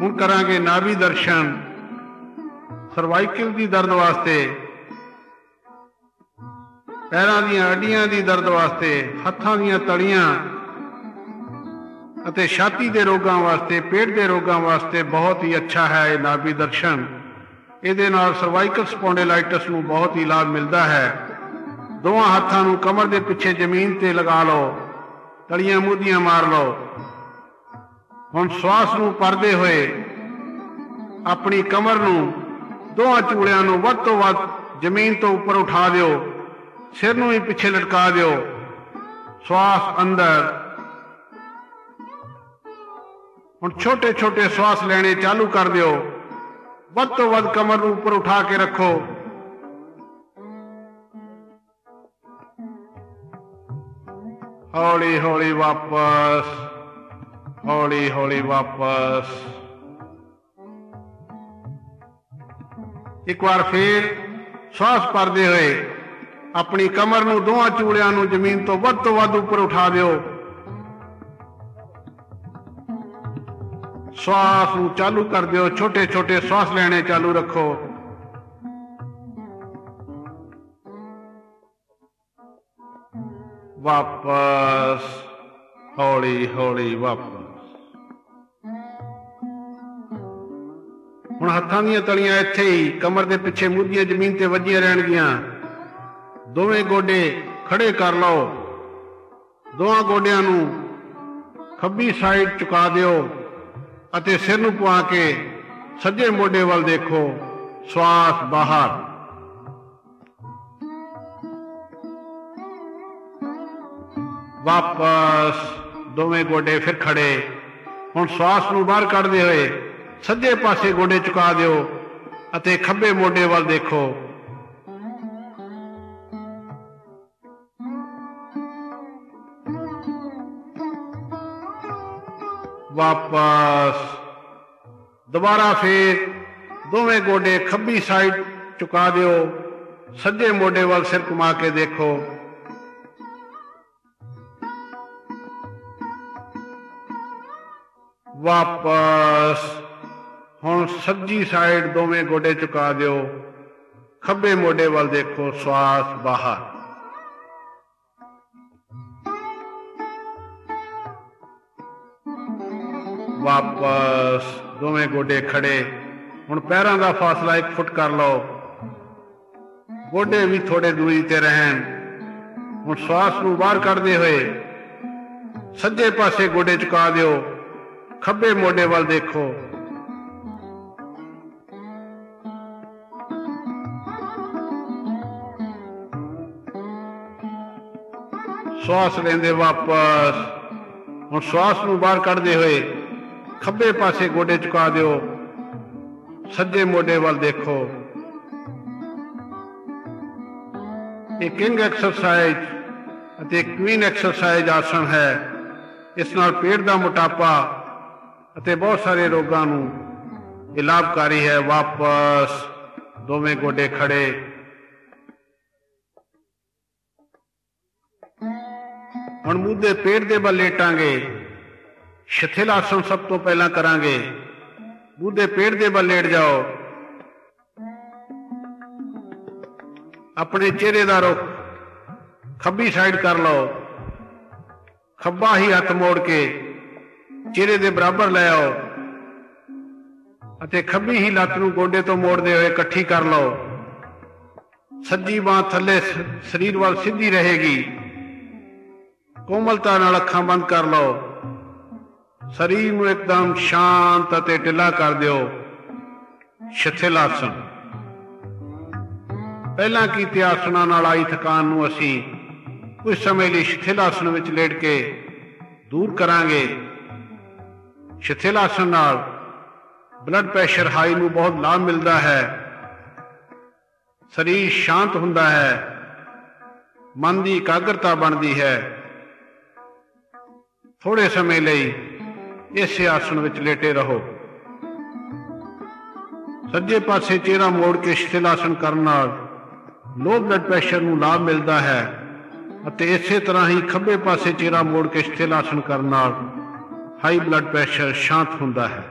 ਹੁਣ ਕਰਾਂਗੇ ਨਾਭੀ ਦਰਸ਼ਨ। ਸਰਵਾਈਕਲ ਦੀ ਦਰਦ ਵਾਸਤੇ, ਪੈਰਾਂ ਦੀਆਂ ਅੱਡੀਆਂ ਦੀ ਦਰਦ ਵਾਸਤੇ, ਹੱਥਾਂ ਦੀਆਂ ਤਲੀਆਂ ਅਤੇ ਛਾਤੀ ਦੇ ਰੋਗਾਂ ਵਾਸਤੇ, ਪੇਟ ਦੇ ਰੋਗਾਂ ਵਾਸਤੇ ਬਹੁਤ ਹੀ ਅੱਛਾ ਹੈ ਇਹ ਨਾਭੀ ਦਰਸ਼ਨ। ਇਹਦੇ ਨਾਲ ਸਰਵਾਈਕਲ ਸਪੌਂਡੇਲਾਈਟਿਸ ਨੂੰ ਬਹੁਤ ਹੀ ਲਾਭ ਮਿਲਦਾ ਹੈ। ਦੋਵਾਂ ਹੱਥਾਂ ਨੂੰ ਕਮਰ ਦੇ ਪਿੱਛੇ ਜ਼ਮੀਨ ਤੇ ਲਗਾ ਲਓ, ਤਲੀਆਂ ਮੁੱਦੀਆਂ ਮਾਰ ਲਓ। ਹੁਣ ਸਵਾਸ ਨੂੰ ਪਰਦੇ ਹੋਏ ਆਪਣੀ ਕਮਰ ਨੂੰ ਦੋਹਾਂ ਚੂੜਿਆਂ ਨੂੰ ਵੱਧ ਤੋਂ ਵੱਧ ਜ਼ਮੀਨ ਤੋਂ ਉੱਪਰ ਉਠਾ ਦਿਓ, ਸਿਰ ਨੂੰ ਵੀ ਪਿੱਛੇ ਲਟਕਾ ਦਿਓ। ਸਵਾਸ ਅੰਦਰ। ਹੁਣ ਛੋਟੇ ਛੋਟੇ ਸਵਾਸ ਲੈਣੇ ਚਾਲੂ ਕਰ ਦਿਓ। ਵੱਧ ਤੋਂ ਵੱਧ ਕਮਰ ਨੂੰ ਉੱਪਰ ਉਠਾ ਕੇ ਰੱਖੋ। ਹੌਲੀ ਹੌਲੀ ਵਾਪਸ। ਹੌਲੀ ਹੌਲੀ ਵਾਪਸ। ਇੱਕ ਵਾਰ ਫੇਰ ਸਵਾਸ ਭਰਦੇ ਹੋਏ ਆਪਣੀ ਕਮਰ ਨੂੰ ਦੋਹਾਂ ਚੂੜਿਆਂ ਨੂੰ ਜ਼ਮੀਨ ਤੋਂ ਵੱਧ ਤੋਂ ਵੱਧ ਉੱਪਰ ਉਠਾ ਦਿਓ। ਸਵਾਸ ਨੂੰ ਚਾਲੂ ਕਰ ਦਿਓ ਛੋਟੇ ਛੋਟੇ ਸਵਾਸ ਲੈਣੇ ਚਾਲੂ ਰੱਖੋ। ਵਾਪਸ ਹੌਲੀ ਹੌਲੀ ਵਾਪਸ। ਹੁਣ ਹੱਥਾਂ ਦੀਆਂ ਤਲੀਆਂ ਇੱਥੇ ਹੀ, ਕਮਰ ਦੇ ਪਿੱਛੇ ਮੁੱਦੀਆਂ ਜ਼ਮੀਨ ਤੇ ਵੱਜੀਆਂ ਰਹਿਣਗੀਆਂ। ਦੋਵੇਂ ਗੋਡੇ ਖੜੇ ਕਰ ਲਓ। ਦੋਹਾਂ ਗੋਡਿਆਂ ਨੂੰ ਖੱਬੀ ਸਾਈਡ ਝੁਕਾ ਦਿਓ ਅਤੇ ਸਿਰ ਨੂੰ ਪਵਾ ਕੇ ਸੱਜੇ ਮੋਢੇ ਵੱਲ ਦੇਖੋ। ਸਵਾਸ ਬਾਹਰ। ਵਾਪਸ ਦੋਵੇਂ ਗੋਡੇ ਫਿਰ ਖੜੇ ਹੁਣ ਸਵਾਸ ਨੂੰ ਬਾਹਰ ਕੱਢਦੇ ਹੋਏ ਸੱਜੇ ਪਾਸੇ ਗੋਡੇ ਝੁਕਾ ਦਿਓ ਅਤੇ ਖੱਬੇ ਮੋਢੇ ਵੱਲ ਦੇਖੋ। ਵਾਪਸ। ਦੁਬਾਰਾ ਫੇਰ ਦੋਵੇਂ ਗੋਡੇ ਖੱਬੀ ਸਾਈਡ ਝੁਕਾ ਦਿਓ। ਸੱਜੇ ਮੋਢੇ ਵੱਲ ਸਿਰ ਘੁਮਾ ਕੇ ਦੇਖੋ। ਵਾਪਸ। ਹੁਣ ਸੱਜੀ ਸਾਈਡ ਦੋਵੇਂ ਗੋਡੇ ਝੁਕਾ ਦਿਓ। ਖੱਬੇ ਮੋਢੇ ਵੱਲ ਦੇਖੋ ਸਵਾਸ ਬਾਹਰ। ਵਾਪਸ ਦੋਵੇਂ ਗੋਡੇ ਖੜੇ। ਹੁਣ ਪੈਰਾਂ ਦਾ ਫਾਸਲਾ 1 ਫੁੱਟ ਕਰ ਲਓ। ਗੋਡੇ ਵੀ ਥੋੜੇ ਦੂਰੀ ਤੇ ਰਹਿਣ। ਹੁਣ ਸਵਾਸ ਨੂੰ ਬਾਹਰ ਕੱਢਦੇ ਹੋਏ ਸੱਜੇ ਪਾਸੇ ਗੋਡੇ ਝੁਕਾ ਦਿਓ। ਖੱਬੇ ਮੋਢੇ ਵੱਲ ਦੇਖੋ। ਸਵਾਸ ਲੈਂਦੇ ਵਾਪਸ। ਹੁਣ ਸਵਾਸ ਨੂੰ ਬਾਹਰ ਕੱਢਦੇ ਹੋਏ ਖੱਬੇ ਪਾਸੇ ਗੋਡੇ ਝੁਕਾ ਦਿਓ। ਸੱਜੇ ਮੋਢੇ ਵੱਲ ਦੇਖੋ। ਇਹ ਕਿੰਗ ਐਕਸਰਸਾਈਜ਼ ਅਤੇ ਕੁਈਨ ਐਕਸਰਸਾਈਜ਼ ਆਸਣ ਹੈ। ਇਸ ਨਾਲ ਪੇਟ ਦਾ ਮੋਟਾਪਾ ਅਤੇ ਬਹੁਤ ਸਾਰੇ ਰੋਗਾਂ ਨੂੰ ਇਹ ਲਾਭਕਾਰੀ ਹੈ। ਵਾਪਸ ਦੋਵੇਂ ਗੋਡੇ ਖੜੇ ਹੁਣ ਮੂਧੇ ਪੇਟ ਦੇ ਵੱਲ ਲੇਟਾਂਗੇ। ਸ਼ਿਥਿਲ ਆਸਣ ਸਭ ਤੋਂ ਪਹਿਲਾਂ ਕਰਾਂਗੇ। ਮੂਧੇ ਪੇਟ ਦੇ ਵੱਲ ਲੇਟ ਜਾਓ। ਆਪਣੇ ਚਿਹਰੇ ਦਾ ਰੁਖ ਖੱਬੀ ਸਾਈਡ ਕਰ ਲਓ। ਖੱਬਾ ਹੀ ਹੱਥ ਮੋੜ ਕੇ ਚਿਹਰੇ ਦੇ ਬਰਾਬਰ ਲੈ ਆਓ ਅਤੇ ਖੱਬੀ ਹੀ ਲੱਤ ਨੂੰ ਗੋਡੇ ਤੋਂ ਮੋੜਦੇ ਹੋਏ ਇਕੱਠੀ ਕਰ ਲਓ। ਸੱਜੀ ਬਾਹ ਥੱਲੇ ਸਰੀਰ ਵੱਲ ਸਿੱਧੀ ਰਹੇਗੀ। ਕੋਮਲਤਾ ਨਾਲ ਅੱਖਾਂ ਬੰਦ ਕਰ ਲਓ। ਸਰੀਰ ਨੂੰ ਇੱਕਦਮ ਸ਼ਾਂਤ ਅਤੇ ਢਿੱਲਾ ਕਰ ਦਿਓ। ਸ਼ਿਥਿਲ ਆਸਣ ਪਹਿਲਾਂ ਕੀਤੇ ਆਸਣਾਂ ਨਾਲ ਆਈ ਥਕਾਨ ਨੂੰ ਅਸੀਂ ਕੁਝ ਸਮੇਂ ਲਈ ਸ਼ਿਥਿਲ ਆਸਣ ਵਿੱਚ ਲੇਟ ਕੇ ਦੂਰ ਕਰਾਂਗੇ। ਸ਼ਿਥਿਲ ਆਸਣ ਨਾਲ ਬਲੱਡ ਪ੍ਰੈਸ਼ਰ ਹਾਈ ਨੂੰ ਬਹੁਤ ਲਾਭ ਮਿਲਦਾ ਹੈ। ਸਰੀਰ ਸ਼ਾਂਤ ਹੁੰਦਾ ਹੈ। ਮਨ ਦੀ ਇਕਾਗਰਤਾ ਬਣਦੀ ਹੈ। ਥੋੜੇ ਸਮੇਂ ਲਈ ਇਸੇ ਆਸਣ ਵਿੱਚ ਲੇਟੇ ਰਹੋ। ਸੱਜੇ ਪਾਸੇ ਚਿਹਰਾ ਮੋੜ ਕੇ ਸ਼ਿਥਿਲ ਆਸਣ ਕਰਨ ਨਾਲ ਲੋ ਬਲੱਡ ਪ੍ਰੈਸ਼ਰ ਨੂੰ ਲਾਭ ਮਿਲਦਾ ਹੈ ਅਤੇ ਇਸੇ ਤਰ੍ਹਾਂ ਹੀ ਖੱਬੇ ਪਾਸੇ ਚਿਹਰਾ ਮੋੜ ਕੇ ਸ਼ਿਥਿਲ ਆਸਣ ਕਰਨ ਨਾਲ ਹਾਈ ਬਲੱਡ ਪ੍ਰੈਸ਼ਰ ਸ਼ਾਂਤ ਹੁੰਦਾ ਹੈ।